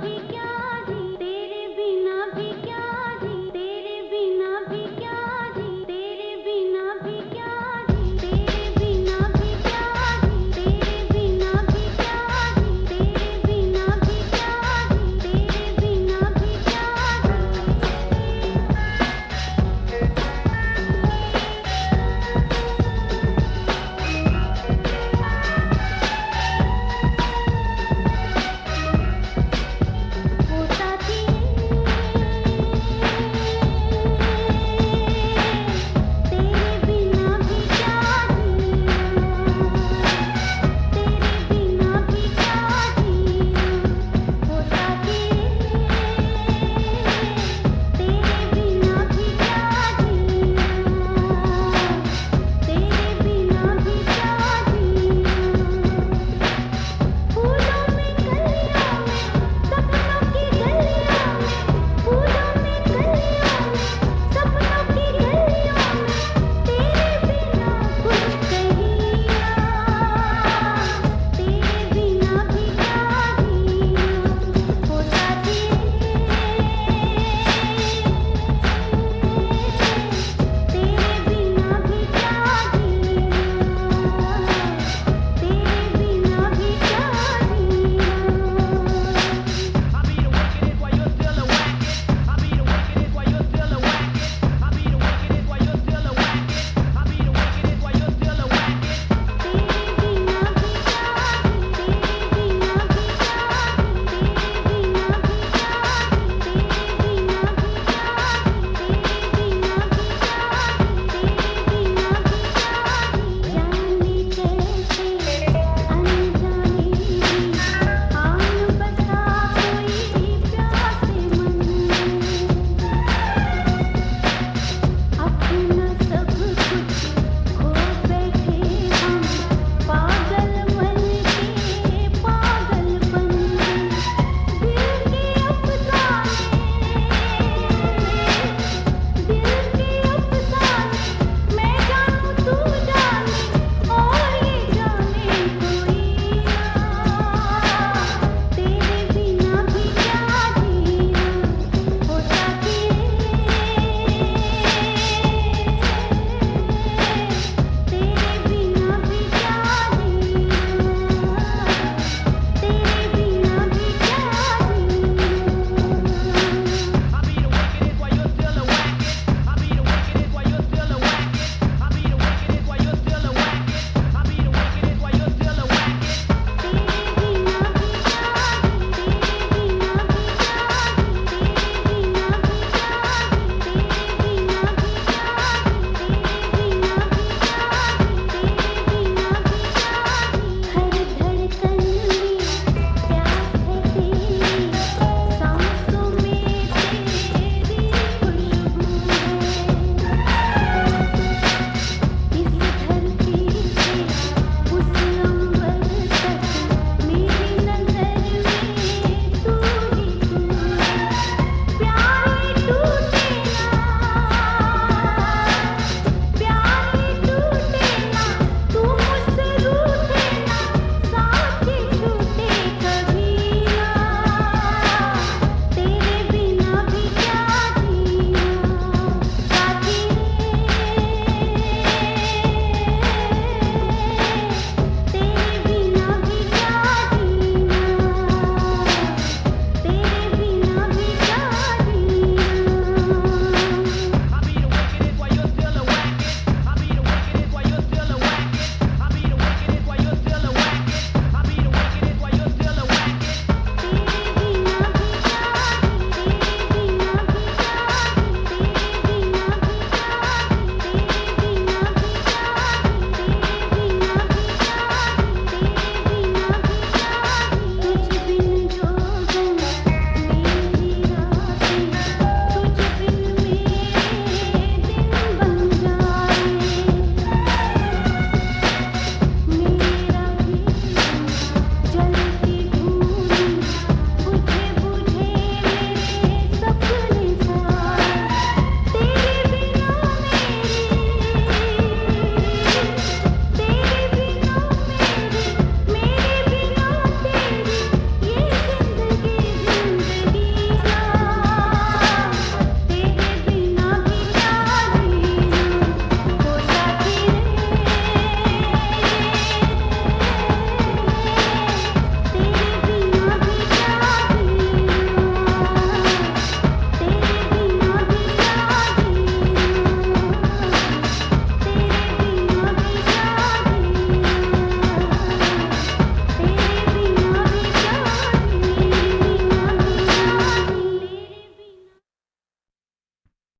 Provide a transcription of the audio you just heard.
भी क्या